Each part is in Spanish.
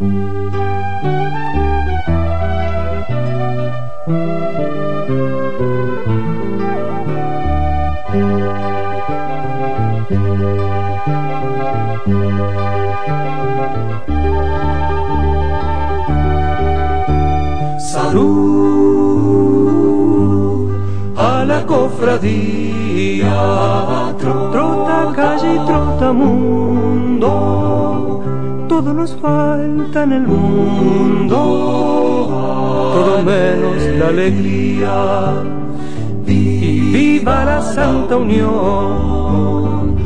Salud a la cofradía, trota calle trota mundo, todo nos falta en el mundo, todo menos la alegría. Viva la santa unión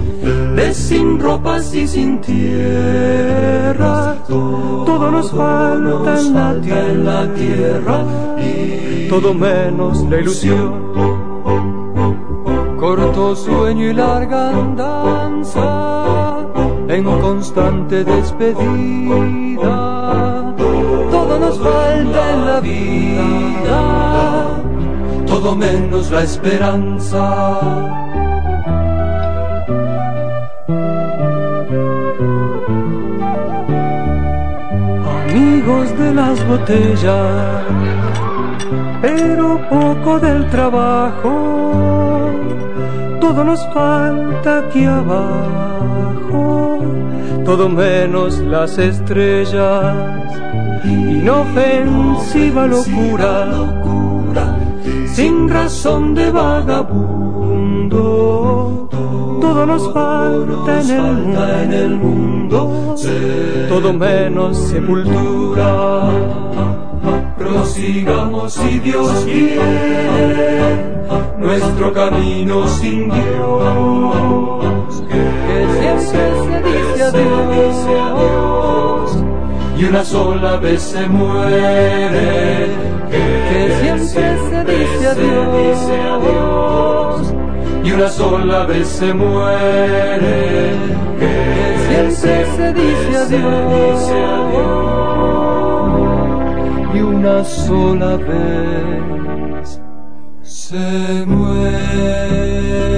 de sin ropas y sin tierra. Todo nos falta en la tierra, todo menos la ilusión. Corto sueño y larga andanza en constante despedida. Todo nos falta en la vida, todo menos la esperanza. amigos de las botellas, pero poco del trabajo. Todo nos falta aquí abajo, todo menos las estrellas. Inofensiva locura, sin razón de vagabundo. Todo nos falta en el mundo, todo menos sepultura. Prosigamos si Dios quiere nuestro camino sin Dios, que se dice adiós y una sola vez se muere, que siempre se dice adiós y una sola vez se muere, que siempre se dice adiós y una sola vez se muere.